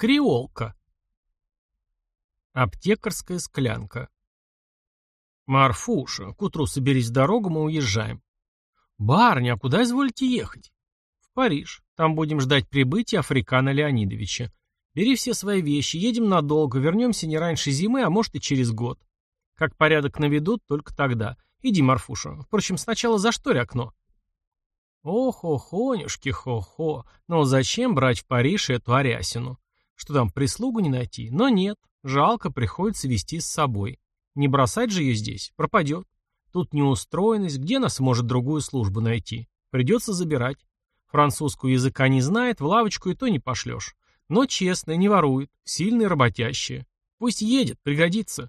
Креолка. Аптекарская склянка. Марфуша, к утру соберись дорогу, мы уезжаем. Барня, а куда изволите ехать? В Париж. Там будем ждать прибытия Африкана Леонидовича. Бери все свои вещи, едем надолго, вернемся не раньше зимы, а может и через год. Как порядок наведут, только тогда. Иди, Марфуша. Впрочем, сначала заштори окно. Ох-охонюшки, хо-хо. Но зачем брать в Париж эту Арясину? Что там, прислугу не найти? Но нет, жалко, приходится вести с собой. Не бросать же ее здесь, пропадет. Тут неустроенность, где нас может другую службу найти? Придется забирать. Французского языка не знает, в лавочку и то не пошлешь. Но честная, не ворует, сильная, работящая. Пусть едет, пригодится.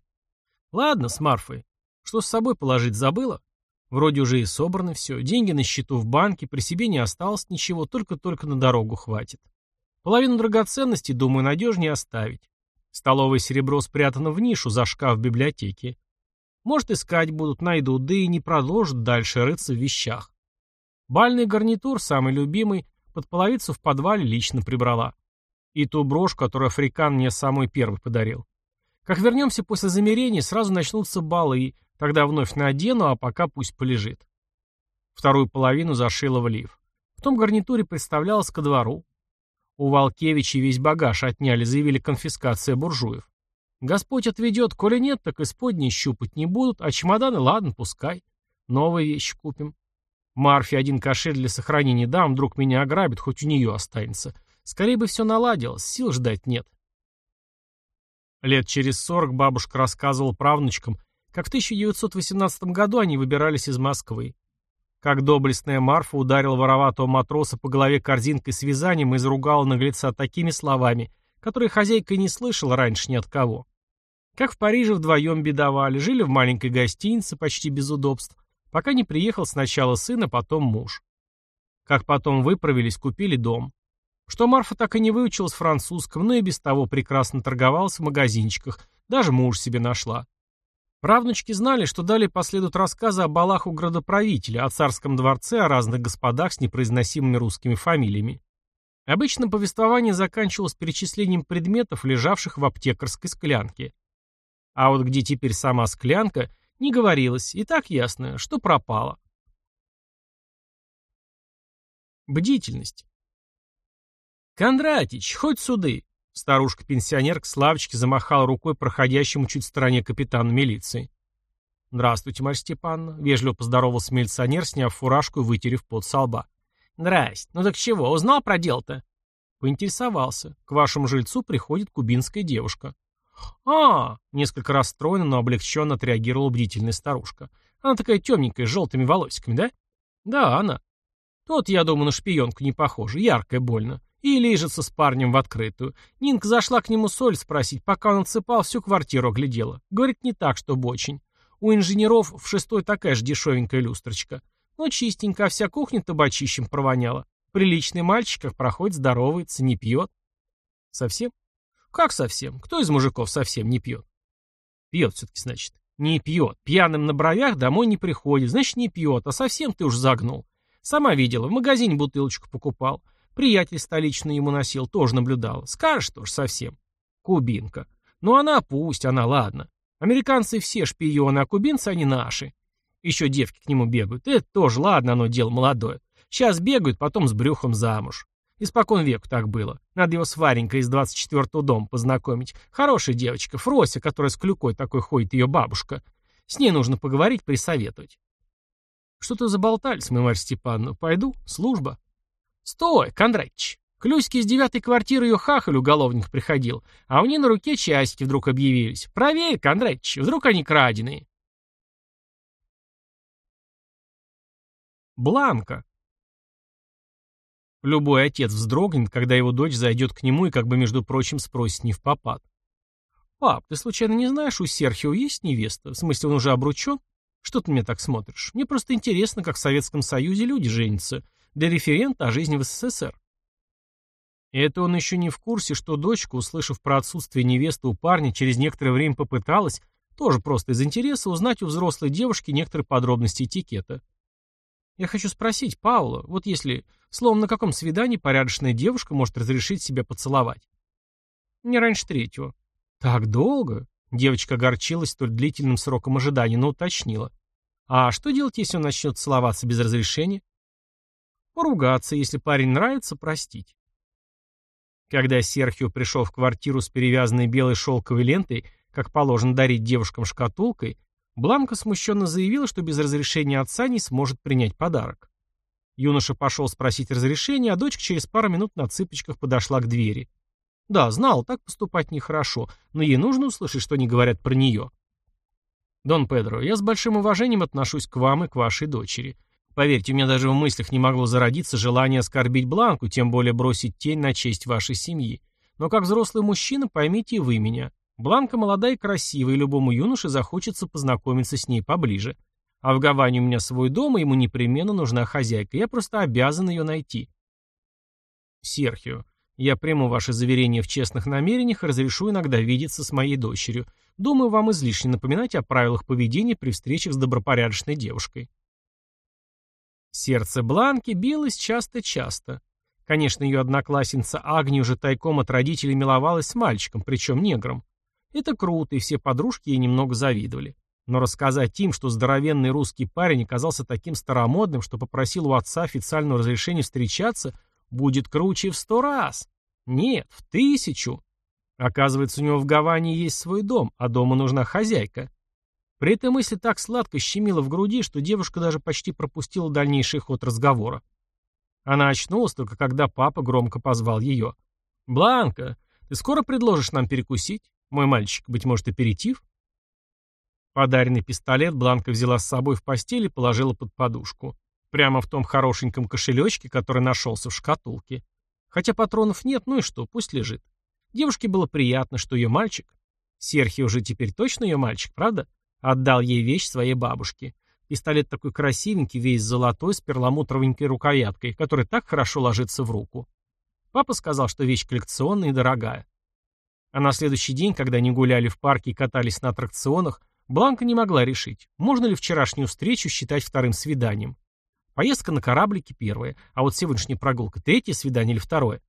Ладно, с Марфой. Что с собой положить забыла? Вроде уже и собрано все, деньги на счету в банке, при себе не осталось ничего, только-только на дорогу хватит. Половину драгоценностей, думаю, надежнее оставить. Столовое серебро спрятано в нишу за шкаф в библиотеке. Может, искать будут, найдут, да и не продолжат дальше рыться в вещах. Бальный гарнитур, самый любимый, под половицу в подвале лично прибрала. И ту брошь, которую Африкан мне самый первый подарил. Как вернемся после замерения, сразу начнутся балы, тогда вновь надену, а пока пусть полежит. Вторую половину зашила в лиф. В том гарнитуре представлялась ко двору. У Волкевича весь багаж отняли, заявили конфискация буржуев. Господь отведет, коли нет, так исподние щупать не будут, а чемоданы, ладно, пускай. Новые вещи купим. Марфе один кошель для сохранения дам, вдруг меня ограбит, хоть у нее останется. Скорее бы все наладилось, сил ждать нет. Лет через сорок бабушка рассказывала правнучкам, как в 1918 году они выбирались из Москвы. Как доблестная Марфа ударила вороватого матроса по голове корзинкой с вязанием и заругала наглеца такими словами, которые хозяйка не слышала раньше ни от кого. Как в Париже вдвоем бедовали, жили в маленькой гостинице, почти без удобств, пока не приехал сначала сын, а потом муж. Как потом выправились, купили дом. Что Марфа так и не выучилась французском, но и без того прекрасно торговалась в магазинчиках, даже муж себе нашла. Правнучки знали, что далее последуют рассказы о балах у градоправителя, о царском дворце, о разных господах с непроизносимыми русскими фамилиями. Обычно повествование заканчивалось перечислением предметов, лежавших в аптекарской склянке. А вот где теперь сама склянка, не говорилось, и так ясно, что пропала. Бдительность. «Кондратич, хоть суды!» Старушка-пенсионерка с лавочки замахала рукой проходящему чуть в стороне капитану милиции. «Здравствуйте, Марья Степановна», — вежливо поздоровался милиционер, сняв фуражку и вытерев пот со лба. «Здрасте. Ну так чего, узнал про дело-то?» Поинтересовался. К вашему жильцу приходит кубинская девушка. а несколько расстроена, но облегченно отреагировала бдительная старушка. «Она такая темненькая, с желтыми волосиками, да?» «Да, она». «Тот, я думаю, на шпионку не похожа, яркая больно. И лежится с парнем в открытую. Нинка зашла к нему соль спросить, пока он отсыпал, всю квартиру оглядела. Говорит, не так, чтобы очень. У инженеров в шестой такая же дешевенькая люстрочка. Но чистенько, вся кухня табачищем провоняла. Приличный мальчик, как проходит, здоровается, не пьет. Совсем? Как совсем? Кто из мужиков совсем не пьет? Пьет все-таки, значит. Не пьет. Пьяным на бровях домой не приходит. Значит, не пьет. А совсем ты уж загнул. Сама видела, в магазине бутылочку покупал. Приятель столичный ему носил, тоже наблюдал. Скажешь тоже совсем. Кубинка. Ну она пусть, она ладно. Американцы все шпионы, а кубинцы они наши. Еще девки к нему бегают. Это тоже, ладно, оно дело молодое. Сейчас бегают, потом с брюхом замуж. Испокон веку так было. Надо его с Варенькой из 24-го дома познакомить. Хорошая девочка, Фрося, которая с клюкой такой ходит, ее бабушка. С ней нужно поговорить, присоветовать. Что-то заболтались мы, Марья Степановна. Пойду, служба. «Стой, Кондратич!» Клюськи из девятой квартиры ее хахаль уголовник приходил, а у нее на руке часики вдруг объявились. Правее, Кондратич, вдруг они краденые. Бланка. Любой отец вздрогнет, когда его дочь зайдет к нему и как бы, между прочим, спросит не в попад. «Пап, ты случайно не знаешь, у Серхио есть невеста? В смысле, он уже обручен? Что ты мне так смотришь? Мне просто интересно, как в Советском Союзе люди женятся для референта о жизни в СССР. Это он еще не в курсе, что дочка, услышав про отсутствие невесты у парня, через некоторое время попыталась, тоже просто из интереса, узнать у взрослой девушки некоторые подробности этикета. Я хочу спросить, Паула, вот если, словом, на каком свидании порядочная девушка может разрешить себя поцеловать? Не раньше третьего. Так долго? Девочка огорчилась столь длительным сроком ожидания, но уточнила. А что делать, если он начнет целоваться без разрешения? Поругаться, если парень нравится, простить. Когда Серхио пришел в квартиру с перевязанной белой шелковой лентой, как положено дарить девушкам шкатулкой, Бланка смущенно заявила, что без разрешения отца не сможет принять подарок. Юноша пошел спросить разрешения, а дочка через пару минут на цыпочках подошла к двери. Да, знал, так поступать нехорошо, но ей нужно услышать, что они говорят про нее. «Дон Педро, я с большим уважением отношусь к вам и к вашей дочери. Поверьте, у меня даже в мыслях не могло зародиться желание оскорбить Бланку, тем более бросить тень на честь вашей семьи. Но как взрослый мужчина, поймите и вы меня. Бланка молодая и красивая, и любому юноше захочется познакомиться с ней поближе. А в Гаване у меня свой дом, и ему непременно нужна хозяйка. Я просто обязан ее найти. Серхио, я приму ваше заверение в честных намерениях и разрешу иногда видеться с моей дочерью. Думаю, вам излишне напоминать о правилах поведения при встречах с добропорядочной девушкой. Сердце Бланки билось часто-часто. Конечно, ее одноклассница Агни уже тайком от родителей миловалась с мальчиком, причем негром. Это круто, и все подружки ей немного завидовали. Но рассказать им, что здоровенный русский парень оказался таким старомодным, что попросил у отца официального разрешения встречаться, будет круче в сто раз. Нет, в тысячу. Оказывается, у него в Гаване есть свой дом, а дома нужна хозяйка. При этой мысли так сладко щемило в груди, что девушка даже почти пропустила дальнейший ход разговора. Она очнулась только когда папа громко позвал ее. «Бланка, ты скоро предложишь нам перекусить? Мой мальчик, быть может, аперитив?» Подаренный пистолет Бланка взяла с собой в постель и положила под подушку. Прямо в том хорошеньком кошелечке, который нашелся в шкатулке. Хотя патронов нет, ну и что, пусть лежит. Девушке было приятно, что ее мальчик... Серхи уже теперь точно ее мальчик, правда? Отдал ей вещь своей бабушке. Пистолет такой красивенький, весь золотой, с перламутровенькой рукояткой, который так хорошо ложится в руку. Папа сказал, что вещь коллекционная и дорогая. А на следующий день, когда они гуляли в парке и катались на аттракционах, Бланка не могла решить, можно ли вчерашнюю встречу считать вторым свиданием. Поездка на кораблике первая, а вот сегодняшняя прогулка третье свидание или второе.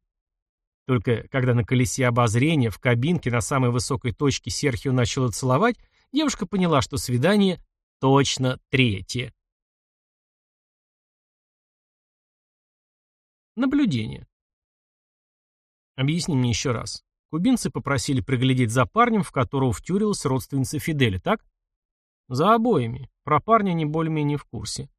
Только когда на колесе обозрения в кабинке на самой высокой точке Серхио начала целовать, девушка поняла, что свидание точно третье. Наблюдение. Объясни мне еще раз. Кубинцы попросили приглядеть за парнем, в которого втюрилась родственница Фиделя, так? За обоими. Про парня они более-менее в курсе.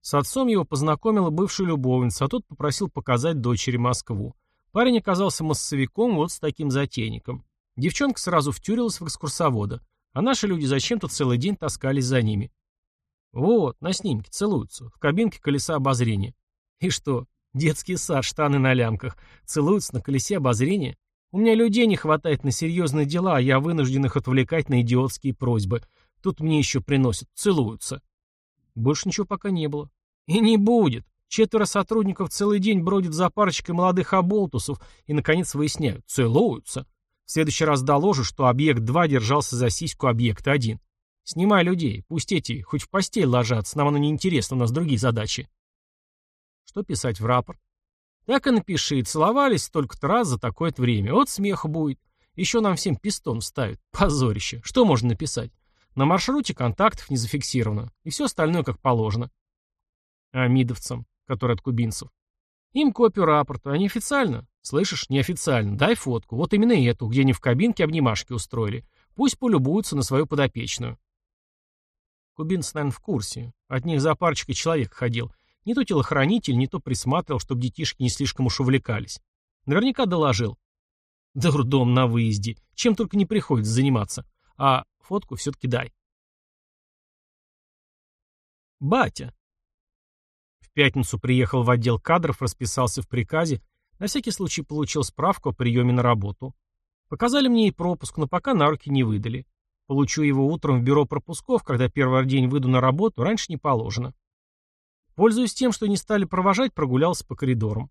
С отцом его познакомила бывшая любовница, а тот попросил показать дочери Москву. Парень оказался массовиком вот с таким затейником. Девчонка сразу втюрилась в экскурсовода. А наши люди зачем-то целый день таскались за ними. Вот, на снимке целуются, в кабинке колеса обозрения. И что, детский сад, штаны на лямках, целуются на колесе обозрения? У меня людей не хватает на серьезные дела, а я вынужден их отвлекать на идиотские просьбы. Тут мне еще приносят, целуются. Больше ничего пока не было. И не будет. Четверо сотрудников целый день бродят за парочкой молодых оболтусов и, наконец, выясняют, целуются. В следующий раз доложу, что объект 2 держался за сиську объекта 1. Снимай людей, пусть эти хоть в постель ложатся, нам оно не интересно, у нас другие задачи. Что писать в рапорт? Так и напиши, целовались столько-то раз за такое-то время. Вот смех будет. Еще нам всем пистон ставят. Позорище. Что можно написать? На маршруте контактов не зафиксировано. И все остальное как положено. А мидовцам, которые от кубинцев? Им копию рапорта, а неофициально. Слышишь, неофициально. Дай фотку. Вот именно эту, где они в кабинке обнимашки устроили. Пусть полюбуются на свою подопечную. Кубинцы, наверное, в курсе. От них за парочкой человек ходил. Не то телохранитель, не то присматривал, чтобы детишки не слишком уж увлекались. Наверняка доложил. Дурдом на выезде. Чем только не приходится заниматься. А фотку все-таки дай. Батя пятницу приехал в отдел кадров, расписался в приказе, на всякий случай получил справку о приеме на работу. Показали мне и пропуск, но пока на руки не выдали. Получу его утром в бюро пропусков, когда первый день выйду на работу, раньше не положено. Пользуясь тем, что не стали провожать, прогулялся по коридорам.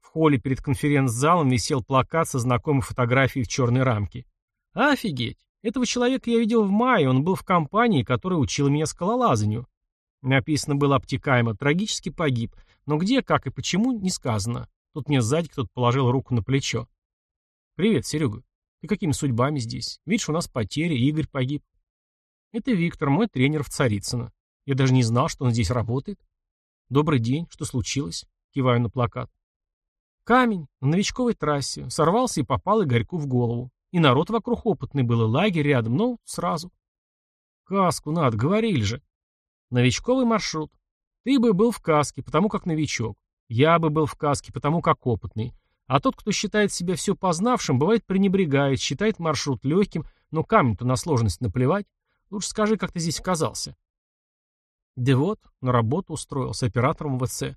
В холле перед конференц-залом висел плакат со знакомой фотографией в черной рамке. Офигеть! Этого человека я видел в мае, он был в компании, которая учила меня скалолазанию. Написано было обтекаемо, трагически погиб, но где, как и почему, не сказано. Тут мне сзади кто-то положил руку на плечо. «Привет, Серега. Ты какими судьбами здесь? Видишь, у нас потери, Игорь погиб». «Это Виктор, мой тренер в Царицыно. Я даже не знал, что он здесь работает». «Добрый день. Что случилось?» Киваю на плакат. Камень на новичковой трассе. Сорвался и попал Игорьку в голову. И народ вокруг опытный был, и лагерь рядом, но сразу. Каску надо, говорили же. Новичковый маршрут. Ты бы был в каске, потому как новичок. Я бы был в каске, потому как опытный. А тот, кто считает себя все познавшим, бывает пренебрегает, считает маршрут легким, но камень-то на сложность наплевать. Лучше скажи, как ты здесь оказался. Да вот, на работу устроился оператором ВЦ.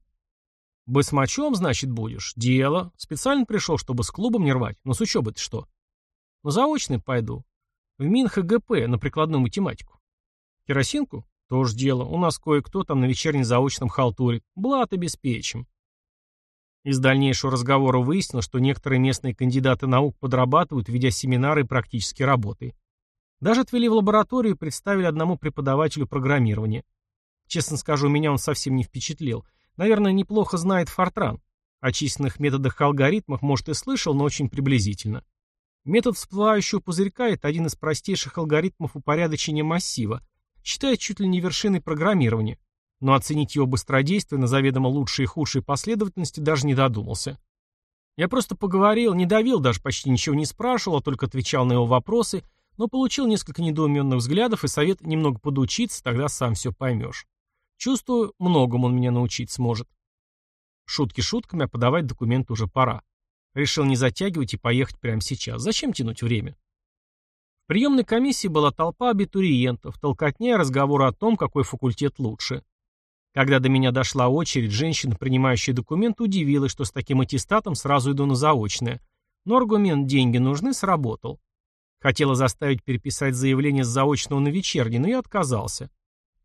Басмачом, значит, будешь? Дело. Специально пришел, чтобы с клубом не рвать. Но с учебой-то что? Ну, заочный пойду. В МинХГП на прикладную математику. Керосинку? Тоже дело. У нас кое-кто там на вечернем заочном халтурит. Блат обеспечим. Из дальнейшего разговора выяснилось, что некоторые местные кандидаты наук подрабатывают, ведя семинары и практические работы. Даже отвели в лабораторию и представили одному преподавателю программирования. Честно скажу, меня он совсем не впечатлил. Наверное, неплохо знает Фортран. О численных методах и алгоритмах, может, и слышал, но очень приблизительно. Метод всплывающего пузырька – это один из простейших алгоритмов упорядочения массива, считает чуть ли не вершиной программирования но оценить его быстродействие на заведомо лучшей и худшей последовательности даже не додумался. Я просто поговорил, не давил, даже почти ничего не спрашивал, а только отвечал на его вопросы, но получил несколько недоуменных взглядов и совет немного подучиться, тогда сам все поймешь. Чувствую, многому он меня научить сможет. Шутки шутками, а подавать документы уже пора. Решил не затягивать и поехать прямо сейчас. Зачем тянуть время? Приемной комиссии была толпа абитуриентов, толкотня разговоры о том, какой факультет лучше. Когда до меня дошла очередь, женщина, принимающая документ, удивилась, что с таким аттестатом сразу иду на заочное. Но аргумент «деньги нужны» сработал. Хотела заставить переписать заявление с заочного на вечерний, но я отказался.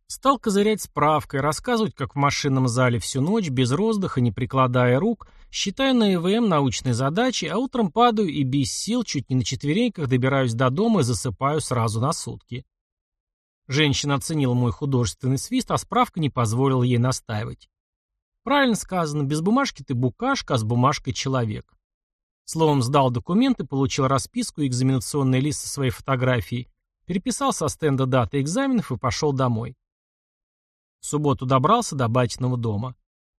Стал козырять справкой, рассказывать, как в машинном зале всю ночь, без роздыха, не прикладая рук, считаю на ЭВМ научные задачи, а утром падаю и без сил, чуть не на четвереньках, добираюсь до дома и засыпаю сразу на сутки. Женщина оценила мой художественный свист, а справка не позволила ей настаивать. Правильно сказано, без бумажки ты букашка, а с бумажкой человек. Словом, сдал документы, получил расписку и экзаменационный лист со своей фотографией, переписал со стенда даты экзаменов и пошел домой. В субботу добрался до батиного дома.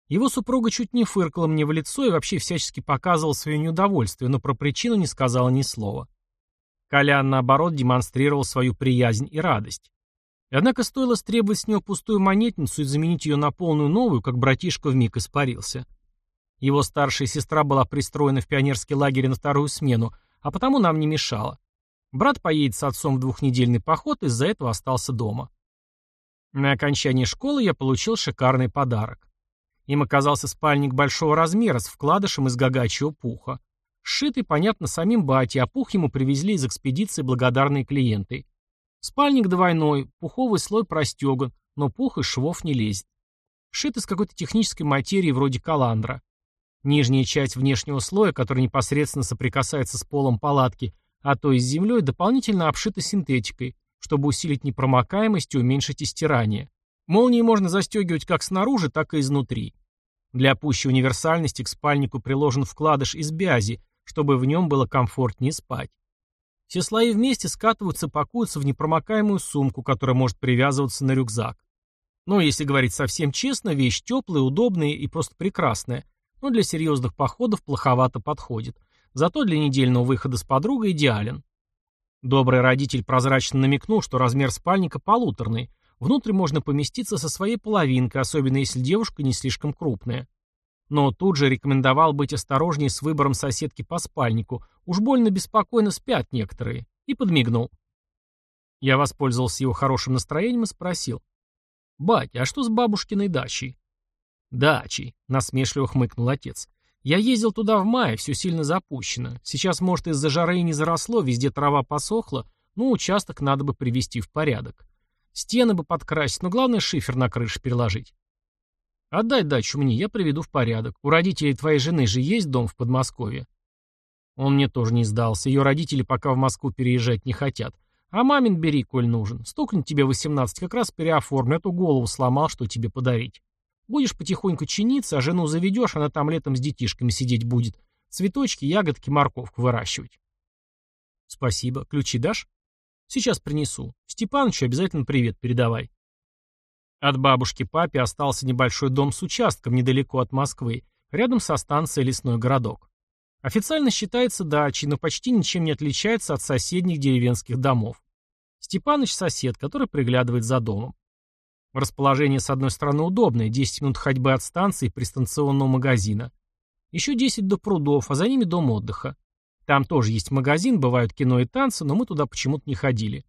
Его супруга чуть не фыркала мне в лицо и вообще всячески показывал свое неудовольствие, но про причину не сказала ни слова. Колян, наоборот, демонстрировал свою приязнь и радость. Однако стоило стребовать с него пустую монетницу и заменить ее на полную новую, как братишка вмиг испарился. Его старшая сестра была пристроена в пионерский лагерь на вторую смену, а потому нам не мешала. Брат поедет с отцом в двухнедельный поход и из-за этого остался дома. На окончании школы я получил шикарный подарок. Им оказался спальник большого размера с вкладышем из гагачьего пуха. Сшитый, понятно, самим батей, а пух ему привезли из экспедиции благодарные клиенты. Спальник двойной, пуховый слой простеган, но пух из швов не лезет. Шит из какой-то технической материи вроде каландра. Нижняя часть внешнего слоя, который непосредственно соприкасается с полом палатки, а то и с землей, дополнительно обшита синтетикой, чтобы усилить непромокаемость и уменьшить истирание. Молнии можно застегивать как снаружи, так и изнутри. Для пущей универсальности к спальнику приложен вкладыш из бязи, чтобы в нем было комфортнее спать. Все слои вместе скатываются, пакуются в непромокаемую сумку, которая может привязываться на рюкзак. Но, если говорить совсем честно, вещь теплая, удобная и просто прекрасная, но для серьезных походов плоховато подходит. Зато для недельного выхода с подругой идеален. Добрый родитель прозрачно намекнул, что размер спальника полуторный, внутрь можно поместиться со своей половинкой, особенно если девушка не слишком крупная. Но тут же рекомендовал быть осторожнее с выбором соседки по спальнику, уж больно беспокойно спят некоторые, и подмигнул. Я воспользовался его хорошим настроением и спросил. «Бать, а что с бабушкиной дачей?» «Дачей», — насмешливо хмыкнул отец. «Я ездил туда в мае, все сильно запущено. Сейчас, может, из-за жары и не заросло, везде трава посохла, но участок надо бы привести в порядок. Стены бы подкрасить, но главное шифер на крыше переложить. Отдай дачу мне, я приведу в порядок. У родителей твоей жены же есть дом в Подмосковье. Он мне тоже не сдался. Ее родители пока в Москву переезжать не хотят. А мамин бери, коль нужен. Стукнет тебе 18, как раз переоформлю, а то голову сломал, что тебе подарить. Будешь потихоньку чиниться, а жену заведешь, она там летом с детишками сидеть будет. Цветочки, ягодки, морковку выращивать. Спасибо. Ключи дашь? Сейчас принесу. Степанычу обязательно привет передавай. От бабушки папе остался небольшой дом с участком недалеко от Москвы, рядом со станцией Лесной городок. Официально считается дачей, но почти ничем не отличается от соседних деревенских домов. Степаныч – сосед, который приглядывает за домом. Расположение, с одной стороны, удобное, 10 минут ходьбы от станции и пристанционного магазина. Еще 10 до прудов, а за ними дом отдыха. Там тоже есть магазин, бывают кино и танцы, но мы туда почему-то не ходили.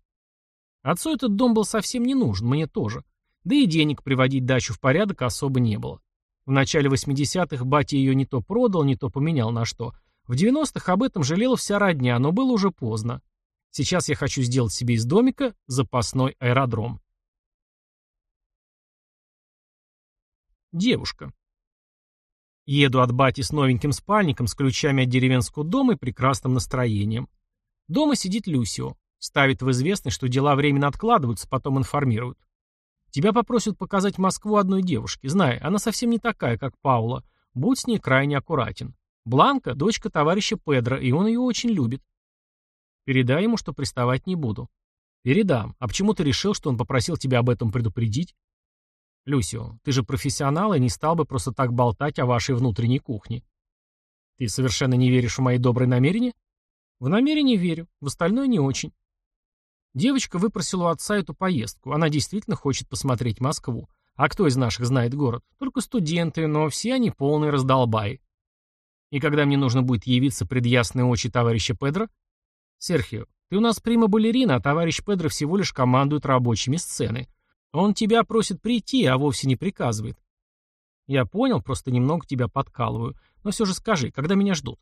Отцу этот дом был совсем не нужен, мне тоже. Да и денег приводить дачу в порядок особо не было. В начале 80-х батя ее не то продал, не то поменял на что – в 90-х об этом жалела вся родня, но было уже поздно. Сейчас я хочу сделать себе из домика запасной аэродром. Девушка. Еду от бати с новеньким спальником, с ключами от деревенского дома и прекрасным настроением. Дома сидит Люсио. Ставит в известность, что дела временно откладываются, потом информируют. Тебя попросят показать Москву одной девушке. Знай, она совсем не такая, как Паула. Будь с ней крайне аккуратен. Бланка – дочка товарища Педро, и он ее очень любит. Передай ему, что приставать не буду. Передам. А почему ты решил, что он попросил тебя об этом предупредить? Люсио, ты же профессионал и не стал бы просто так болтать о вашей внутренней кухне. Ты совершенно не веришь в мои добрые намерения? В намерения верю, в остальное не очень. Девочка выпросила у отца эту поездку. Она действительно хочет посмотреть Москву. А кто из наших знает город? Только студенты, но все они полные раздолбаи. И когда мне нужно будет явиться пред ясные очи товарища Педро? Серхио, ты у нас прима-балерина, а товарищ Педро всего лишь командует рабочими сцены. Он тебя просит прийти, а вовсе не приказывает. Я понял, просто немного тебя подкалываю. Но все же скажи, когда меня ждут?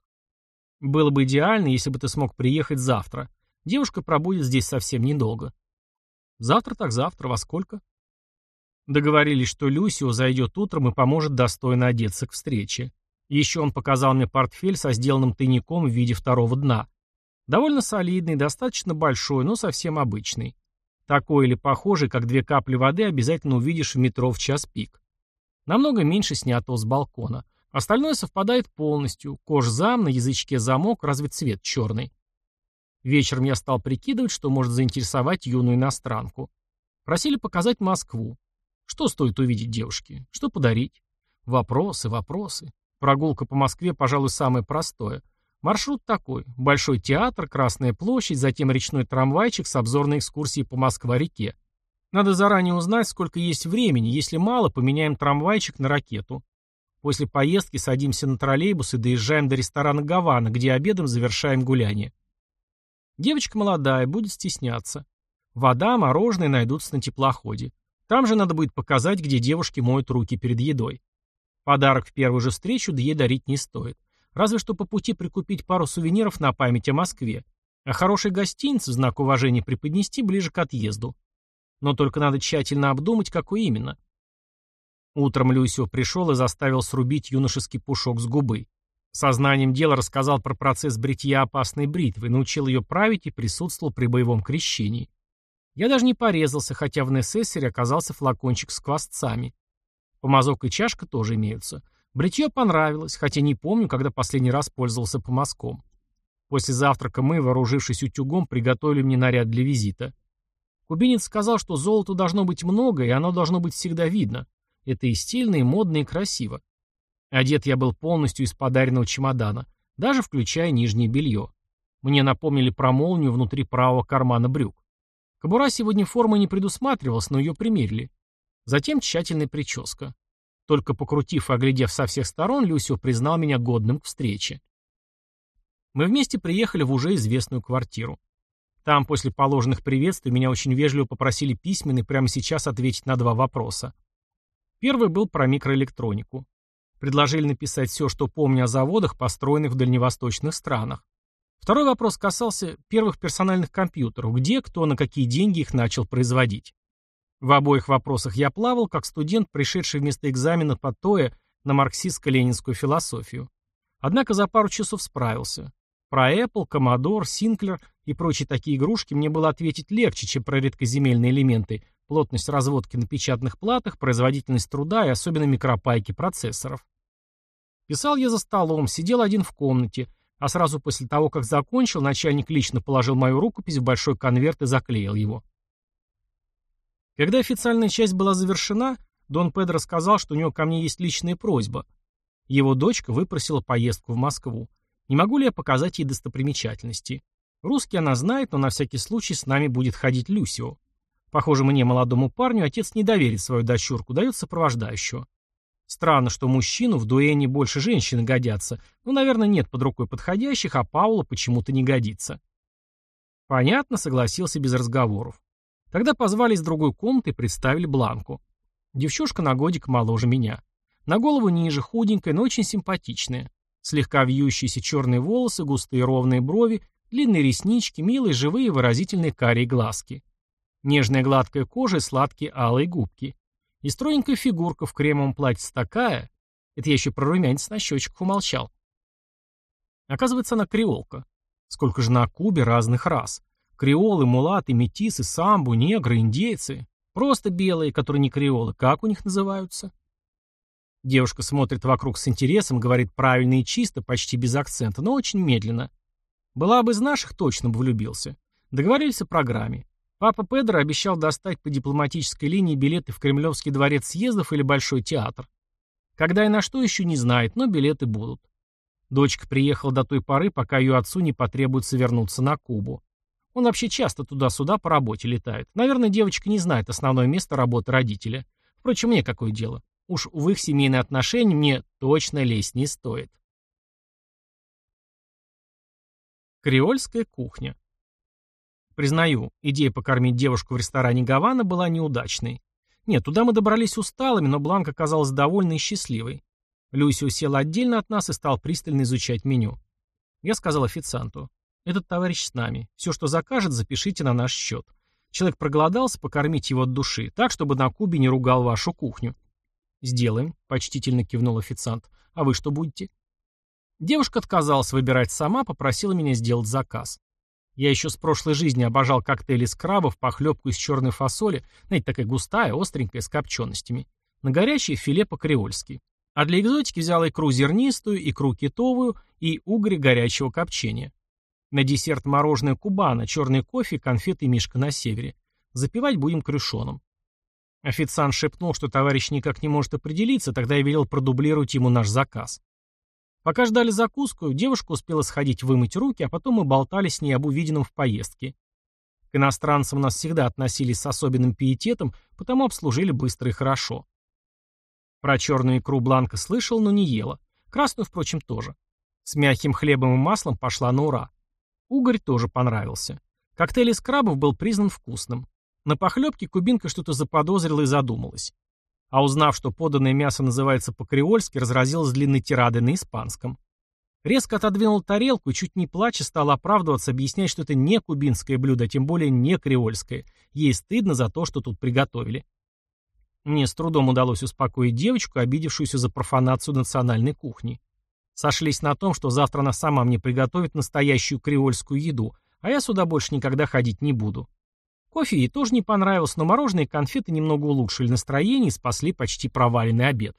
Было бы идеально, если бы ты смог приехать завтра. Девушка пробудет здесь совсем недолго. Завтра так завтра, во сколько? Договорились, что Люсио зайдет утром и поможет достойно одеться к встрече. Еще он показал мне портфель со сделанным тайником в виде второго дна. Довольно солидный, достаточно большой, но совсем обычный. Такой или похожий, как две капли воды, обязательно увидишь в метро в час пик. Намного меньше снятого с балкона. Остальное совпадает полностью. Кожзам, на язычке замок, разве цвет черный. Вечером я стал прикидывать, что может заинтересовать юную иностранку. Просили показать Москву. Что стоит увидеть девушке? Что подарить? Вопросы, вопросы. Прогулка по Москве, пожалуй, самое простое. Маршрут такой. Большой театр, Красная площадь, затем речной трамвайчик с обзорной экскурсией по Москва-реке. Надо заранее узнать, сколько есть времени. Если мало, поменяем трамвайчик на ракету. После поездки садимся на троллейбус и доезжаем до ресторана «Гавана», где обедом завершаем гуляние. Девочка молодая, будет стесняться. Вода, мороженое найдутся на теплоходе. Там же надо будет показать, где девушки моют руки перед едой. Подарок в первую же встречу да ей дарить не стоит. Разве что по пути прикупить пару сувениров на память о Москве. А хорошей гостинице в знак уважения преподнести ближе к отъезду. Но только надо тщательно обдумать, какой именно. Утром Люсио пришел и заставил срубить юношеский пушок с губы. Сознанием дела рассказал про процесс бритья опасной бритвы, научил ее править и присутствовал при боевом крещении. Я даже не порезался, хотя в Несессере оказался флакончик с квасцами. Помазок и чашка тоже имеются. Бритье понравилось, хотя не помню, когда последний раз пользовался помазком. После завтрака мы, вооружившись утюгом, приготовили мне наряд для визита. Кубинец сказал, что золота должно быть много, и оно должно быть всегда видно. Это и стильно, и модно, и красиво. Одет я был полностью из подаренного чемодана, даже включая нижнее белье. Мне напомнили про молнию внутри правого кармана брюк. Кобура сегодня формы не предусматривалась, но ее примерили. Затем тщательная прическа. Только покрутив и оглядев со всех сторон, Люсио признал меня годным к встрече. Мы вместе приехали в уже известную квартиру. Там, после положенных приветствий, меня очень вежливо попросили письменно прямо сейчас ответить на два вопроса. Первый был про микроэлектронику. Предложили написать все, что помню о заводах, построенных в дальневосточных странах. Второй вопрос касался первых персональных компьютеров, где, кто, на какие деньги их начал производить. В обоих вопросах я плавал, как студент, пришедший вместо экзамена по ТОЭ на марксистско-ленинскую философию. Однако за пару часов справился. Про Apple, Commodore, Sinclair и прочие такие игрушки мне было ответить легче, чем про редкоземельные элементы, плотность разводки на печатных платах, производительность труда и особенно микропайки процессоров. Писал я за столом, сидел один в комнате, А сразу после того, как закончил, начальник лично положил мою рукопись в большой конверт и заклеил его. Когда официальная часть была завершена, Дон Педро сказал, что у него ко мне есть личная просьба. Его дочка выпросила поездку в Москву. Не могу ли я показать ей достопримечательности? Русский она знает, но на всякий случай с нами будет ходить Люсио. Похоже, мне, молодому парню, отец не доверит свою дочурку, дает сопровождающего. Странно, что мужчину в дуэне больше женщины годятся, но, наверное, нет под рукой подходящих, а Паула почему-то не годится. Понятно, согласился без разговоров. Тогда позвали из другой комнаты и представили Бланку. Девчушка на годик моложе меня. На голову ниже, худенькая, но очень симпатичная. Слегка вьющиеся черные волосы, густые ровные брови, длинные реснички, милые, живые, выразительные карие глазки. Нежная гладкая кожа и сладкие алые губки. И стройненькая фигурка в кремовом платье такая. Это я еще про румянец на щечках умолчал. Оказывается, она креолка. Сколько же на Кубе разных рас. Креолы, мулаты, метисы, самбу, негры, индейцы. Просто белые, которые не креолы. Как у них называются? Девушка смотрит вокруг с интересом, говорит правильно и чисто, почти без акцента, но очень медленно. Была бы из наших, точно бы влюбился. Договорились о программе. Папа Педро обещал достать по дипломатической линии билеты в Кремлевский дворец съездов или Большой театр. Когда и на что еще не знает, но билеты будут. Дочка приехала до той поры, пока ее отцу не потребуется вернуться на Кубу. Он вообще часто туда-сюда по работе летает. Наверное, девочка не знает основное место работы родителя. Впрочем, мне какое дело. Уж в их семейные отношения мне точно лезть не стоит. Креольская кухня. Признаю, идея покормить девушку в ресторане Гавана была неудачной. Нет, туда мы добрались усталыми, но Бланка казалась довольной и счастливой. Люси села отдельно от нас и стал пристально изучать меню. Я сказал официанту, этот товарищ с нами. Все, что закажет, запишите на наш счет. Человек проголодался, покормить его от души, так, чтобы на Кубе не ругал вашу кухню. «Сделаем», — почтительно кивнул официант. «А вы что будете?» Девушка отказалась выбирать сама, попросила меня сделать заказ. Я еще с прошлой жизни обожал коктейли из крабов, похлебку из черной фасоли, знаете, такая густая, остренькая, с копченостями. На горячее филе по-креольски. А для экзотики взял икру зернистую, икру китовую и угри горячего копчения. На десерт мороженое кубана, черный кофе, конфеты мишка на севере. Запивать будем крюшоном. Официант шепнул, что товарищ никак не может определиться, тогда я велел продублировать ему наш заказ. Пока ждали закуску, девушка успела сходить вымыть руки, а потом мы болтали с ней об увиденном в поездке. К иностранцам нас всегда относились с особенным пиететом, потому обслужили быстро и хорошо. Про черную икру Бланка слышал, но не ела. Красную, впрочем, тоже. С мягким хлебом и маслом пошла на ура. Угорь тоже понравился. Коктейль из крабов был признан вкусным. На похлебке кубинка что-то заподозрила и задумалась. А узнав, что поданное мясо называется по-креольски, разразилась длинной тирадой на испанском. Резко отодвинул тарелку и, чуть не плача, стал оправдываться, объяснять, что это не кубинское блюдо, а тем более не креольское. Ей стыдно за то, что тут приготовили. Мне с трудом удалось успокоить девочку, обидевшуюся за профанацию национальной кухни. Сошлись на том, что завтра она сама мне приготовит настоящую креольскую еду, а я сюда больше никогда ходить не буду. Кофе ей тоже не понравился, но мороженое и конфеты немного улучшили настроение и спасли почти проваленный обед.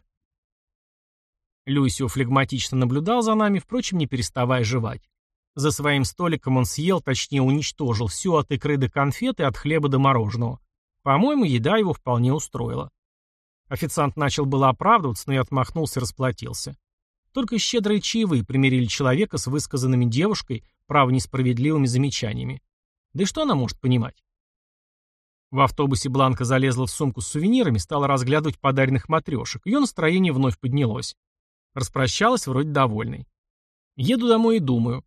Люсио флегматично наблюдал за нами, впрочем, не переставая жевать. За своим столиком он съел, точнее уничтожил, всю от икры до конфеты, от хлеба до мороженого. По-моему, еда его вполне устроила. Официант начал было оправдываться, но я отмахнулся и расплатился. Только щедрые чаевые примирили человека с высказанными девушкой, право несправедливыми замечаниями. Да и что она может понимать? В автобусе Бланка залезла в сумку с сувенирами, стала разглядывать подаренных матрешек. Ее настроение вновь поднялось. Распрощалась вроде довольной. Еду домой и думаю.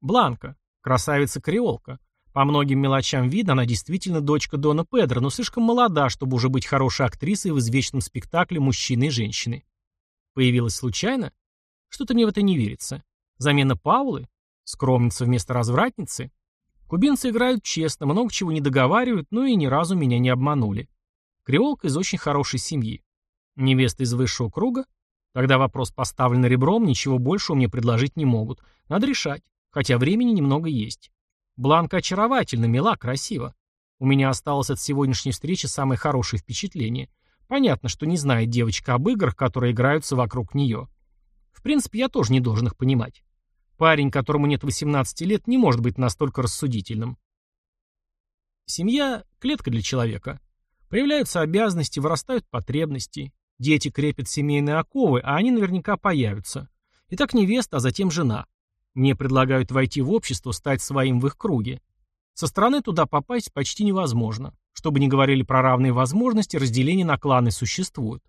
Бланка. Красавица-креолка. По многим мелочам видно, она действительно дочка Дона Педро, но слишком молода, чтобы уже быть хорошей актрисой в извечном спектакле «Мужчины и женщины». Появилась случайно? Что-то мне в это не верится. Замена Паулы? Скромница вместо развратницы? Кубинцы играют честно, много чего не договаривают, но и ни разу меня не обманули. Креолка из очень хорошей семьи. Невеста из высшего круга? Тогда вопрос поставлен ребром, ничего большего мне предложить не могут. Надо решать, хотя времени немного есть. Бланка очаровательна, мила, красива. У меня осталось от сегодняшней встречи самое хорошее впечатление. Понятно, что не знает девочка об играх, которые играются вокруг нее. В принципе, я тоже не должен их понимать. Парень, которому нет 18 лет, не может быть настолько рассудительным. Семья – клетка для человека. Появляются обязанности, вырастают потребности. Дети крепят семейные оковы, а они наверняка появятся. Итак, невеста, а затем жена. Мне предлагают войти в общество, стать своим в их круге. Со стороны туда попасть почти невозможно. Чтобы не говорили про равные возможности, разделение на кланы существует.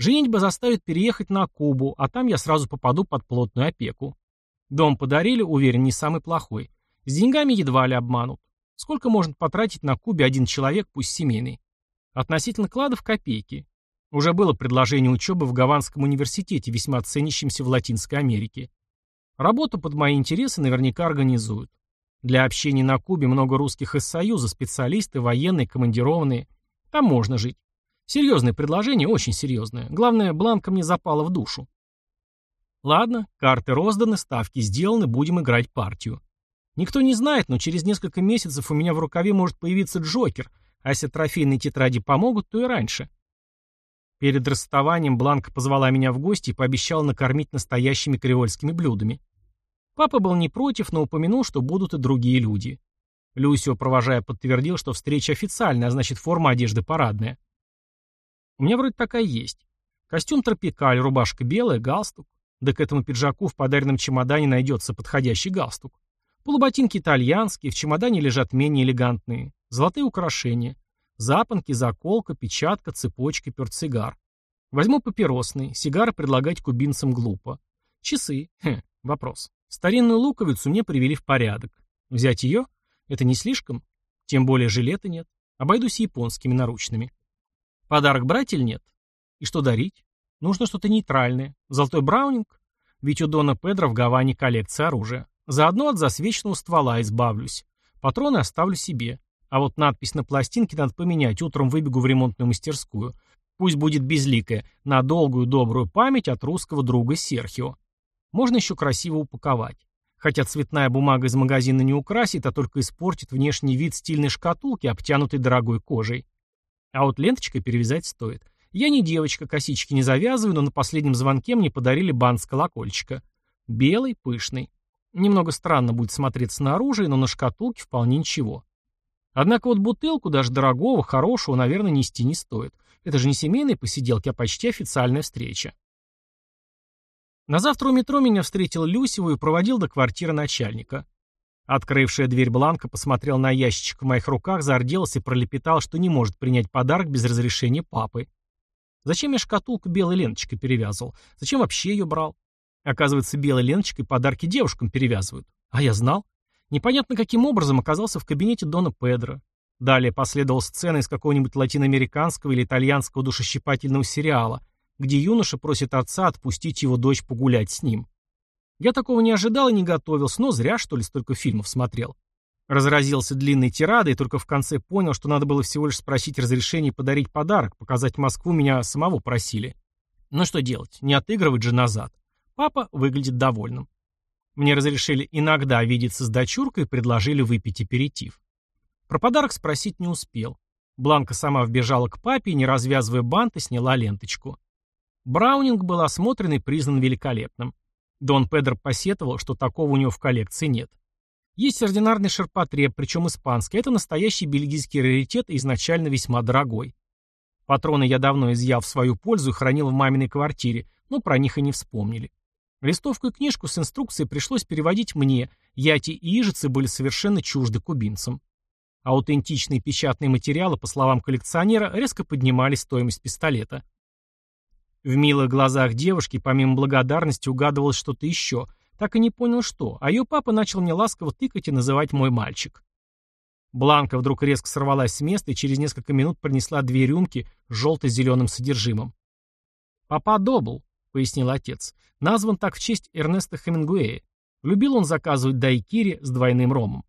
Женитьба заставит переехать на Кубу, а там я сразу попаду под плотную опеку. Дом подарили, уверен, не самый плохой. С деньгами едва ли обманут. Сколько может потратить на Кубе один человек, пусть семейный? Относительно кладов копейки. Уже было предложение учебы в Гаванском университете, весьма ценящемся в Латинской Америке. Работу под мои интересы наверняка организуют. Для общения на Кубе много русских из Союза, специалисты, военные, командированные. Там можно жить. Серьезное предложение, очень серьезное. Главное, Бланка мне запала в душу. Ладно, карты розданы, ставки сделаны, будем играть партию. Никто не знает, но через несколько месяцев у меня в рукаве может появиться Джокер, а если трофейные тетради помогут, то и раньше. Перед расставанием Бланка позвала меня в гости и пообещала накормить настоящими креольскими блюдами. Папа был не против, но упомянул, что будут и другие люди. Люсио, провожая, подтвердил, что встреча официальная, а значит форма одежды парадная. У меня вроде такая есть. Костюм тропикаль, рубашка белая, галстук. Да к этому пиджаку в подаренном чемодане найдется подходящий галстук. Полуботинки итальянские, в чемодане лежат менее элегантные. Золотые украшения. Запонки, заколка, печатка, цепочка, портсигар. Возьму папиросный, сигары предлагать кубинцам глупо. Часы. Хм, вопрос. Старинную луковицу мне привели в порядок. Взять ее? Это не слишком? Тем более жилета нет. Обойдусь японскими наручными. Подарок брать или нет? И что дарить? Нужно что-то нейтральное. Золотой браунинг? Ведь у Дона Педро в Гаване коллекция оружия. Заодно от засвеченного ствола избавлюсь. Патроны оставлю себе. А вот надпись на пластинке надо поменять. Утром выбегу в ремонтную мастерскую. Пусть будет безликая. На долгую добрую память от русского друга Серхио. Можно еще красиво упаковать. Хотя цветная бумага из магазина не украсит, а только испортит внешний вид стильной шкатулки, обтянутой дорогой кожей. А вот ленточкой перевязать стоит. Я не девочка, косички не завязываю, но на последнем звонке мне подарили бант с колокольчика. Белый, пышный. Немного странно будет смотреться на оружие, но на шкатулке вполне ничего. Однако вот бутылку, даже дорогого, хорошего, наверное, нести не стоит. Это же не семейные посиделки, а почти официальная встреча. На завтра у метро меня встретил Люсеву и проводил до квартиры начальника. Открывшая дверь Бланка посмотрел на ящичек в моих руках, зарделся и пролепетал, что не может принять подарок без разрешения папы. Зачем я шкатулку белой ленточкой перевязывал? Зачем вообще ее брал? Оказывается, белой ленточкой подарки девушкам перевязывают. А я знал. Непонятно, каким образом оказался в кабинете Дона Педро. Далее последовала сцена из какого-нибудь латиноамериканского или итальянского душещипательного сериала, где юноша просит отца отпустить его дочь погулять с ним. Я такого не ожидал и не готовился, но зря, что ли, столько фильмов смотрел. Разразился длинной тирадой и только в конце понял, что надо было всего лишь спросить разрешение подарить подарок, показать Москву меня самого просили. Но что делать, не отыгрывать же назад. Папа выглядит довольным. Мне разрешили иногда видеться с дочуркой и предложили выпить аперитив. Про подарок спросить не успел. Бланка сама вбежала к папе и, не развязывая банты, сняла ленточку. Браунинг был осмотрен и признан великолепным. Дон Педро посетовал, что такого у него в коллекции нет. Есть ординарный ширпотреб, причем испанский. Это настоящий бельгийский раритет и изначально весьма дорогой. Патроны я давно изъял в свою пользу и хранил в маминой квартире, но про них и не вспомнили. Листовку и книжку с инструкцией пришлось переводить мне, яти и ижицы были совершенно чужды кубинцам. Аутентичные печатные материалы, по словам коллекционера, резко поднимали стоимость пистолета. В милых глазах девушки, помимо благодарности, угадывалось что-то еще. Так и не понял, что. А ее папа начал мне ласково тыкать и называть мой мальчик. Бланка вдруг резко сорвалась с места и через несколько минут принесла две рюмки с желто-зеленым содержимым. «Папа Добл», — пояснил отец, — назван так в честь Эрнеста Хемингуэя. Любил он заказывать дайкири с двойным ромом.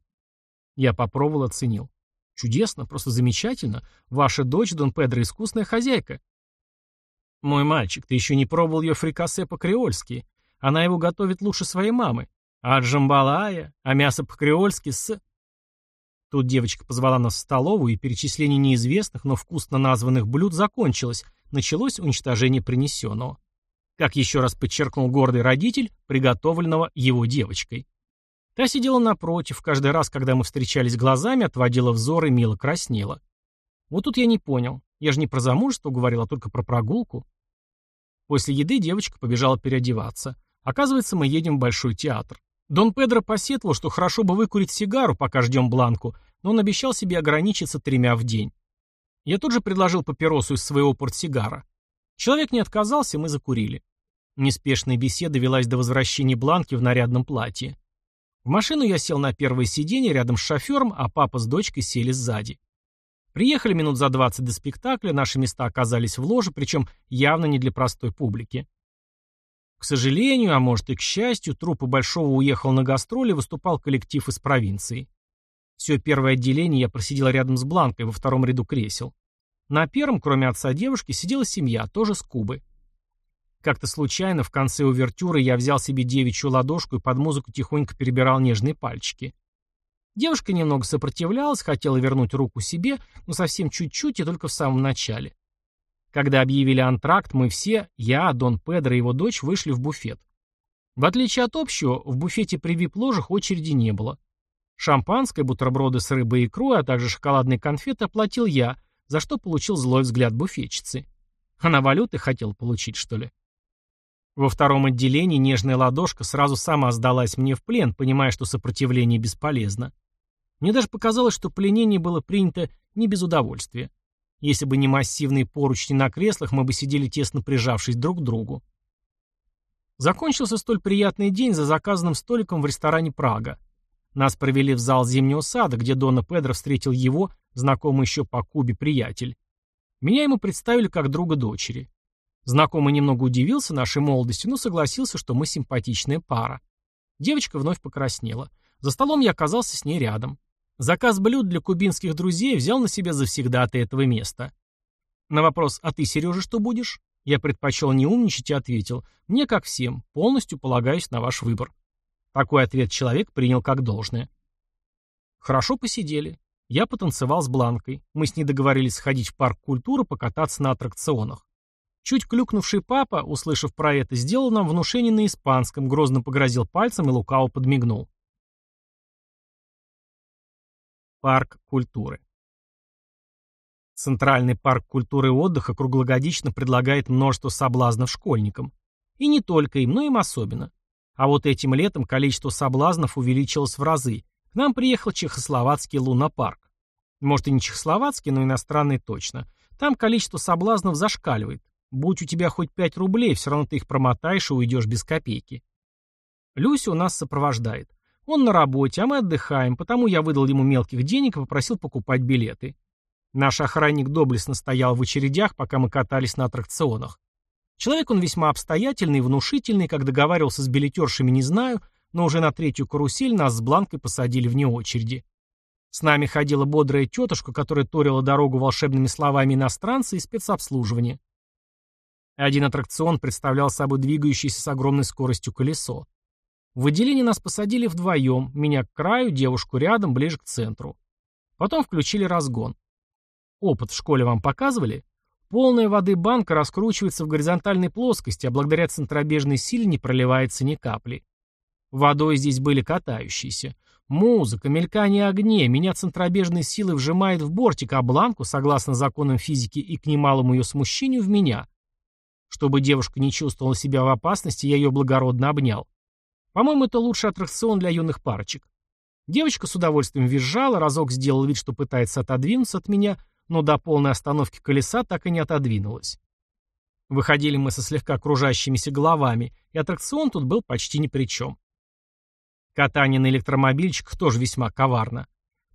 Я попробовал, оценил. Чудесно, просто замечательно. Ваша дочь, Дон Педро, искусная хозяйка. «Мой мальчик, ты еще не пробовал ее фрикасе по-креольски. Она его готовит лучше своей мамы. А джамбалая, а мясо по-креольски с...» Тут девочка позвала нас в столовую, и перечисление неизвестных, но вкусно названных блюд закончилось. Началось уничтожение принесенного. Как еще раз подчеркнул гордый родитель, приготовленного его девочкой. Та сидела напротив, каждый раз, когда мы встречались глазами, отводила взор и мило краснела. Вот тут я не понял. Я же не про замужество говорил, а только про прогулку. После еды девочка побежала переодеваться. Оказывается, мы едем в Большой театр. Дон Педро посетовал, что хорошо бы выкурить сигару, пока ждем Бланку, но он обещал себе ограничиться тремя в день. Я тут же предложил папиросу из своего портсигара. Человек не отказался, мы закурили. Неспешная беседа велась до возвращения Бланки в нарядном платье. В машину я сел на первое сиденье рядом с шофером, а папа с дочкой сели сзади. Приехали минут за 20 до спектакля, наши места оказались в ложе, причем явно не для простой публики. К сожалению, а может и к счастью, труппа Большого уехал на гастроли, выступал коллектив из провинции. Все первое отделение я просидел рядом с Бланкой во втором ряду кресел. На первом, кроме отца девушки, сидела семья, тоже с Кубы. Как-то случайно в конце увертюры я взял себе девичью ладошку и под музыку тихонько перебирал нежные пальчики. Девушка немного сопротивлялась, хотела вернуть руку себе, но совсем чуть-чуть и только в самом начале. Когда объявили антракт, мы все, я, Дон Педро и его дочь, вышли в буфет. В отличие от общего, в буфете при вип-ложах очереди не было. Шампанское, бутерброды с рыбой и икрой, а также шоколадные конфеты оплатил я, за что получил злой взгляд буфетчицы. Она валюты хотела получить, что ли? Во втором отделении нежная ладошка сразу сама сдалась мне в плен, понимая, что сопротивление бесполезно. Мне даже показалось, что пленение было принято не без удовольствия. Если бы не массивные поручни на креслах, мы бы сидели тесно прижавшись друг к другу. Закончился столь приятный день за заказанным столиком в ресторане «Прага». Нас провели в зал зимнего сада, где Дона Педро встретил его, знакомый еще по Кубе, приятель. Меня ему представили как друга дочери. Знакомый немного удивился нашей молодости, но согласился, что мы симпатичная пара. Девочка вновь покраснела. За столом я оказался с ней рядом. Заказ блюд для кубинских друзей взял на себя завсегдаты этого места. На вопрос «А ты, Сережа, что будешь?» Я предпочел не умничать и ответил «Мне, как всем, полностью полагаюсь на ваш выбор». Такой ответ человек принял как должное. Хорошо посидели. Я потанцевал с Бланкой. Мы с ней договорились сходить в парк культуры, покататься на аттракционах. Чуть клюкнувший папа, услышав про это, сделал нам внушение на испанском, грозно погрозил пальцем и лукаво подмигнул. Парк культуры Центральный парк культуры и отдыха круглогодично предлагает множество соблазнов школьникам. И не только им, но им особенно. А вот этим летом количество соблазнов увеличилось в разы. К нам приехал чехословацкий лунопарк. Может и не чехословацкий, но иностранный точно. Там количество соблазнов зашкаливает. Будь у тебя хоть пять рублей, все равно ты их промотаешь и уйдешь без копейки. Люся у нас сопровождает. Он на работе, а мы отдыхаем, потому я выдал ему мелких денег и попросил покупать билеты. Наш охранник доблестно стоял в очередях, пока мы катались на аттракционах. Человек он весьма обстоятельный и внушительный, как договаривался с билетершами, не знаю, но уже на третью карусель нас с Бланкой посадили вне очереди. С нами ходила бодрая тетушка, которая торила дорогу волшебными словами иностранца и спецобслуживания. Один аттракцион представлял собой двигающееся с огромной скоростью колесо. В отделении нас посадили вдвоем, меня к краю, девушку рядом, ближе к центру. Потом включили разгон. Опыт в школе вам показывали? Полная воды банка раскручивается в горизонтальной плоскости, а благодаря центробежной силе не проливается ни капли. Водой здесь были катающиеся. Музыка, мелькание огней, меня центробежной силой вжимает в бортик, а бланку, согласно законам физики и к немалому ее смущению, в меня. Чтобы девушка не чувствовала себя в опасности, я ее благородно обнял. По-моему, это лучший аттракцион для юных парочек. Девочка с удовольствием визжала, разок сделал вид, что пытается отодвинуться от меня, но до полной остановки колеса так и не отодвинулась. Выходили мы со слегка кружащимися головами, и аттракцион тут был почти ни при чем. Катание на электромобильчиках тоже весьма коварно.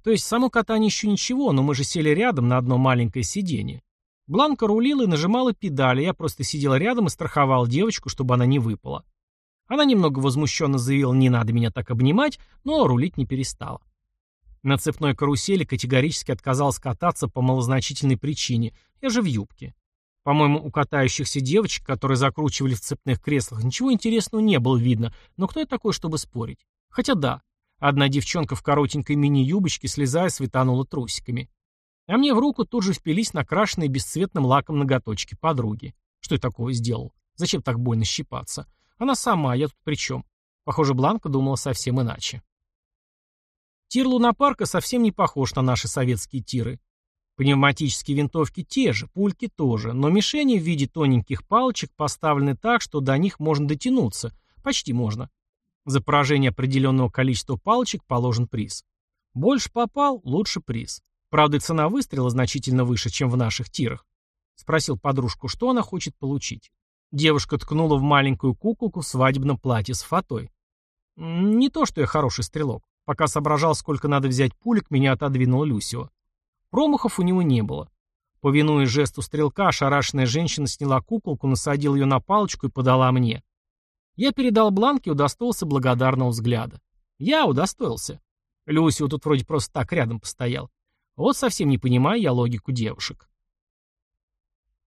То есть само катание еще ничего, но мы же сели рядом на одно маленькое сиденье. Бланка рулила и нажимала педали, я просто сидел рядом и страховал девочку, чтобы она не выпала. Она немного возмущенно заявила, не надо меня так обнимать, но рулить не перестала. На цепной карусели категорически отказалась кататься по малозначительной причине, я же в юбке. По-моему, у катающихся девочек, которые закручивали в цепных креслах, ничего интересного не было видно, но кто я такой, чтобы спорить? Хотя да, одна девчонка в коротенькой мини-юбочке, слезая, светанула трусиками. А мне в руку тут же впились накрашенные бесцветным лаком ноготочки подруги. Что я такого сделал? Зачем так больно щипаться? Она сама, я тут при чем? Похоже, Бланка думала совсем иначе. Тир лунопарка совсем не похож на наши советские тиры. Пневматические винтовки те же, пульки тоже, но мишени в виде тоненьких палочек поставлены так, что до них можно дотянуться. Почти можно. За поражение определенного количества палочек положен приз. Больше попал, лучше приз. Правда, цена выстрела значительно выше, чем в наших тирах. Спросил подружку, что она хочет получить. Девушка ткнула в маленькую куколку в свадебном платье с фатой. Не то, что я хороший стрелок. Пока соображал, сколько надо взять пулек, меня отодвинул Люсио. Промахов у него не было. Повинуясь жесту стрелка, ошарашенная женщина сняла куколку, насадила ее на палочку и подала мне. Я передал бланк и удостоился благодарного взгляда. Я удостоился. Люсио тут вроде просто так рядом постоял. Вот совсем не понимаю я логику девушек.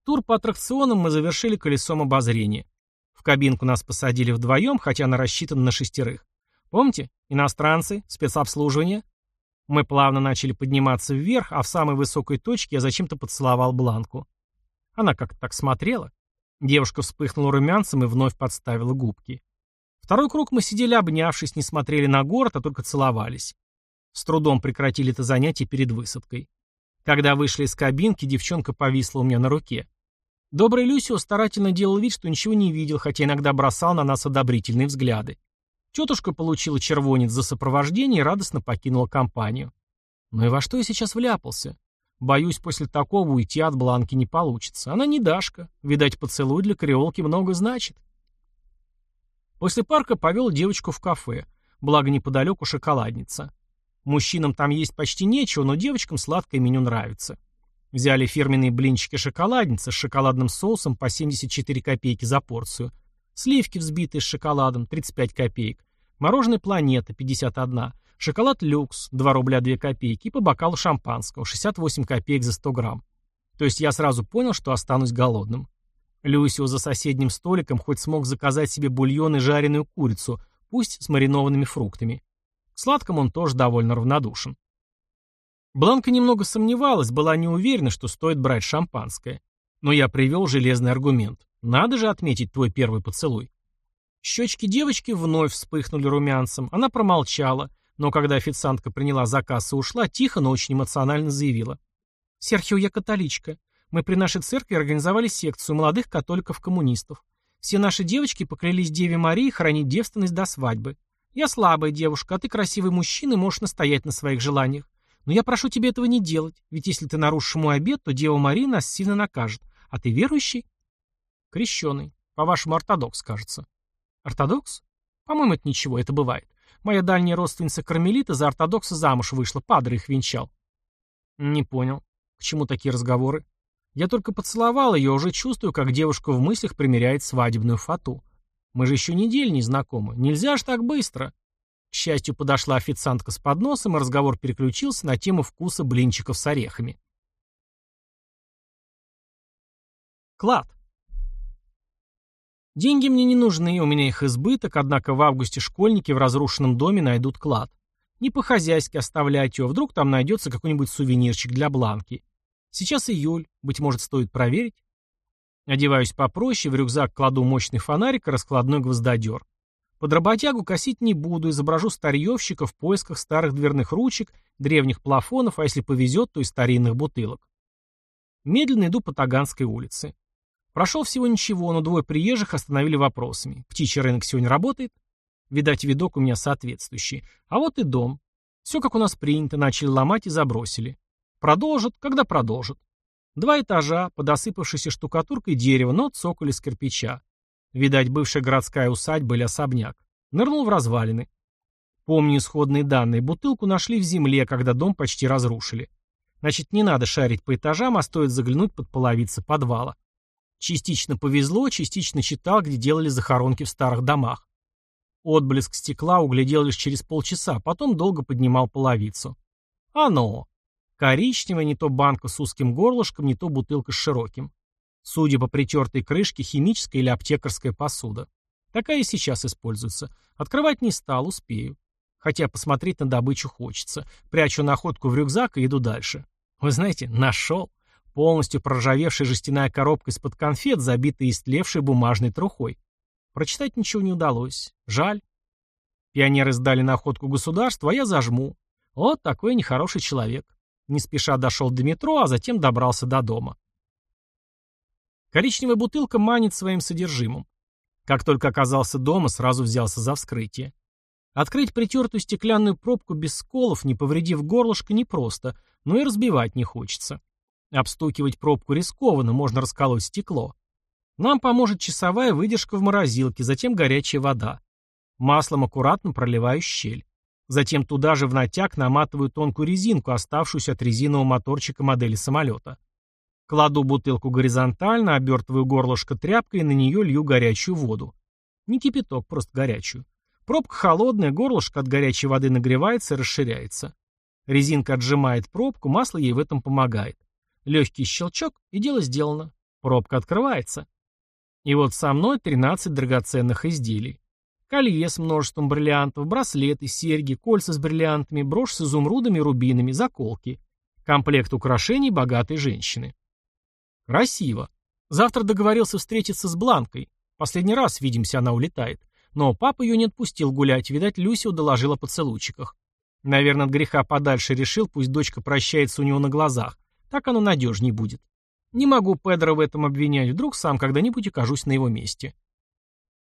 Тур по аттракционам мы завершили колесом обозрения. В кабинку нас посадили вдвоем, хотя она рассчитана на шестерых. Помните? Иностранцы, спецобслуживание. Мы плавно начали подниматься вверх, а в самой высокой точке я зачем-то поцеловал Бланку. Она как-то так смотрела. Девушка вспыхнула румянцем и вновь подставила губки. Второй круг мы сидели обнявшись, не смотрели на город, а только целовались. С трудом прекратили это занятие перед высадкой. Когда вышли из кабинки, девчонка повисла у меня на руке. Добрый Люсио старательно делал вид, что ничего не видел, хотя иногда бросал на нас одобрительные взгляды. Тетушка получила червонец за сопровождение и радостно покинула компанию. Ну и во что я сейчас вляпался? Боюсь, после такого уйти от Бланки не получится. Она не Дашка. Видать, поцелуй для креолки много значит. После парка повел девочку в кафе. Благо неподалеку шоколадница. Мужчинам там есть почти нечего, но девочкам сладкое меню нравится. Взяли фирменные блинчики шоколадницы с шоколадным соусом по 74 копейки за порцию. Сливки взбитые с шоколадом 35 копеек. Мороженое «Планета» 51. Шоколад «Люкс» 2 рубля 2 копейки. И по бокалу шампанского 68 копеек за 100 грамм. То есть я сразу понял, что останусь голодным. Люсио за соседним столиком хоть смог заказать себе бульон и жареную курицу, пусть с маринованными фруктами. К сладкому он тоже довольно равнодушен. Бланка немного сомневалась, была не уверена, что стоит брать шампанское. Но я привел железный аргумент. Надо же отметить твой первый поцелуй. Щечки девочки вновь вспыхнули румянцем. Она промолчала, но когда официантка приняла заказ и ушла, тихо, но очень эмоционально заявила. «Серхио, я католичка. Мы при нашей церкви организовали секцию молодых католиков-коммунистов. Все наши девочки поклялись Деве Марии хранить девственность до свадьбы. Я слабая девушка, а ты красивый мужчина и можешь настоять на своих желаниях. Но я прошу тебя этого не делать, ведь если ты нарушишь мой обет, то Дева Мария нас сильно накажет. А ты верующий? Крещеный. По-вашему, ортодокс, кажется. Ортодокс? По-моему, это ничего, это бывает. Моя дальняя родственница Кармелита за ортодокса замуж вышла, падре их венчал. Не понял. К чему такие разговоры? Я только поцеловал ее, уже чувствую, как девушка в мыслях примеряет свадебную фату. Мы же еще неделю не знакомы. Нельзя ж так быстро. К счастью, подошла официантка с подносом, и разговор переключился на тему вкуса блинчиков с орехами. Клад. Деньги мне не нужны, у меня их избыток, однако в августе школьники в разрушенном доме найдут клад. Не по-хозяйски оставлять его, вдруг там найдется какой-нибудь сувенирчик для Бланки. Сейчас июль, быть может, стоит проверить. Одеваюсь попроще, в рюкзак кладу мощный фонарик и раскладной гвоздодер. Под работягу косить не буду, изображу старьевщика в поисках старых дверных ручек, древних плафонов, а если повезет, то и старинных бутылок. Медленно иду по Таганской улице. Прошел всего ничего, но двое приезжих остановили вопросами. Птичий рынок сегодня работает? Видать, видок у меня соответствующий. А вот и дом. Все как у нас принято, начали ломать и забросили. Продолжат, когда продолжат. Два этажа, подосыпавшейся штукатуркой дерева, но цоколь из кирпича. Видать, бывшая городская усадьба или особняк. Нырнул в развалины. Помню исходные данные. Бутылку нашли в земле, когда дом почти разрушили. Значит, не надо шарить по этажам, а стоит заглянуть под половицы подвала. Частично повезло, частично читал, где делали захоронки в старых домах. Отблеск стекла углядел лишь через полчаса, потом долго поднимал половицу. Оно. Коричневая, не то банка с узким горлышком, не то бутылка с широким. Судя по притертой крышке, химическая или аптекарская посуда. Такая и сейчас используется. Открывать не стал, успею. Хотя посмотреть на добычу хочется. Прячу находку в рюкзак и иду дальше. Вы знаете, нашел. полностью проржавевшая жестяная коробка из-под конфет, забитая истлевшей бумажной трухой. Прочитать ничего не удалось. Жаль. Пионеры сдали находку государству, а я зажму. Вот такой нехороший человек. Не спеша дошел до метро, а затем добрался до дома. Коричневая бутылка манит своим содержимым. Как только оказался дома, сразу взялся за вскрытие. Открыть притертую стеклянную пробку без сколов, не повредив горлышко, непросто, но и разбивать не хочется. Обстукивать пробку рискованно, можно расколоть стекло. Нам поможет часовая выдержка в морозилке, затем горячая вода. Маслом аккуратно проливаю щель. Затем туда же в натяг наматываю тонкую резинку, оставшуюся от резинового моторчика модели самолета. Кладу бутылку горизонтально, обертываю горлышко тряпкой и на нее лью горячую воду. Не кипяток, просто горячую. Пробка холодная, горлышко от горячей воды нагревается и расширяется. Резинка отжимает пробку, масло ей в этом помогает. Легкий щелчок, и дело сделано. Пробка открывается. И вот со мной 13 драгоценных изделий. Колье с множеством бриллиантов, браслеты, серьги, кольца с бриллиантами, брошь с изумрудами рубинами, заколки. Комплект украшений богатой женщины. Красиво. Завтра договорился встретиться с Бланкой. Последний раз, видимся, она улетает. Но папа ее не отпустил гулять, видать, Люся доложила о поцелуйчиках. Наверное, от греха подальше решил, пусть дочка прощается у него на глазах. Так оно надежней будет. Не могу Педро в этом обвинять, вдруг сам когда-нибудь окажусь на его месте.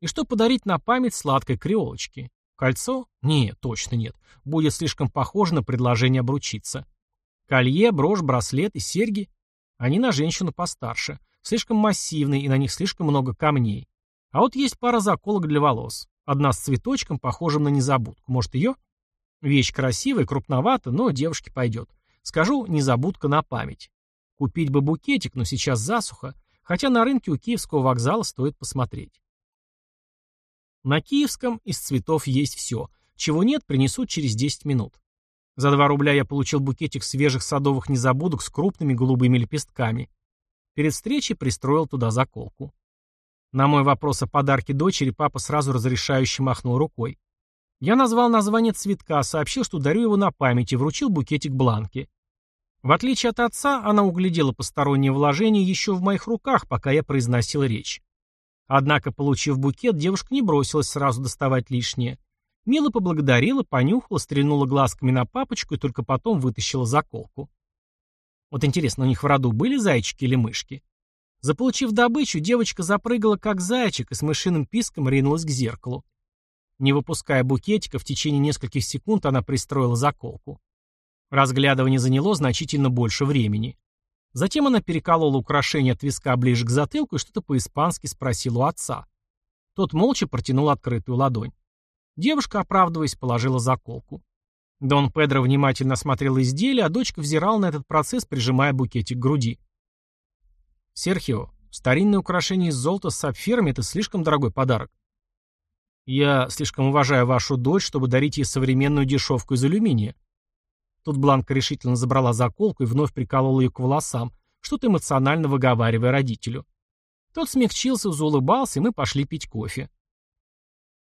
И что подарить на память сладкой креолочке? Кольцо? Нет, точно нет. Будет слишком похоже на предложение обручиться. Колье, брошь, браслет и серьги? Они на женщину постарше, слишком массивные и на них слишком много камней. А вот есть пара заколок для волос. Одна с цветочком, похожим на незабудку. Может, ее? Вещь красивая, крупновата, но девушке пойдет. Скажу, незабудка на память. Купить бы букетик, но сейчас засуха, хотя на рынке у Киевского вокзала стоит посмотреть. На Киевском из цветов есть все. Чего нет, принесут через 10 минут. За 2 рубля я получил букетик свежих садовых незабудок с крупными голубыми лепестками. Перед встречей пристроил туда заколку. На мой вопрос о подарке дочери папа сразу разрешающе махнул рукой. Я назвал название цветка, сообщил, что дарю его на память и вручил букетик Бланке. В отличие от отца, она углядела постороннее вложение еще в моих руках, пока я произносил речь. Однако, получив букет, девушка не бросилась сразу доставать лишнее. Мила поблагодарила, понюхала, стрельнула глазками на папочку и только потом вытащила заколку. Вот интересно, у них в роду были зайчики или мышки? Заполучив добычу, девочка запрыгала как зайчик и с мышиным писком ринулась к зеркалу. Не выпуская букетика, в течение нескольких секунд она пристроила заколку. Разглядывание заняло значительно больше времени. Затем она переколола украшение от виска ближе к затылку и что-то по-испански спросила у отца. Тот молча протянул открытую ладонь. Девушка, оправдываясь, положила заколку. Дон Педро внимательно осмотрел изделие, а дочка взирала на этот процесс, прижимая букетик к груди. «Серхио, старинное украшение из золота с сапфирами — это слишком дорогой подарок. Я слишком уважаю вашу дочь, чтобы дарить ей современную дешевку из алюминия». Тут Бланка решительно забрала заколку и вновь приколола ее к волосам, что-то эмоционально выговаривая родителю. Тот смягчился, заулыбался, и мы пошли пить кофе.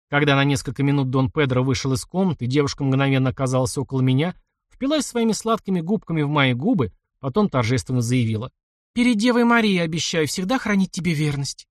Когда на несколько минут Дон Педро вышел из комнаты, девушка мгновенно оказалась около меня, впилась своими сладкими губками в мои губы, потом торжественно заявила. «Перед Девой Марией обещаю всегда хранить тебе верность».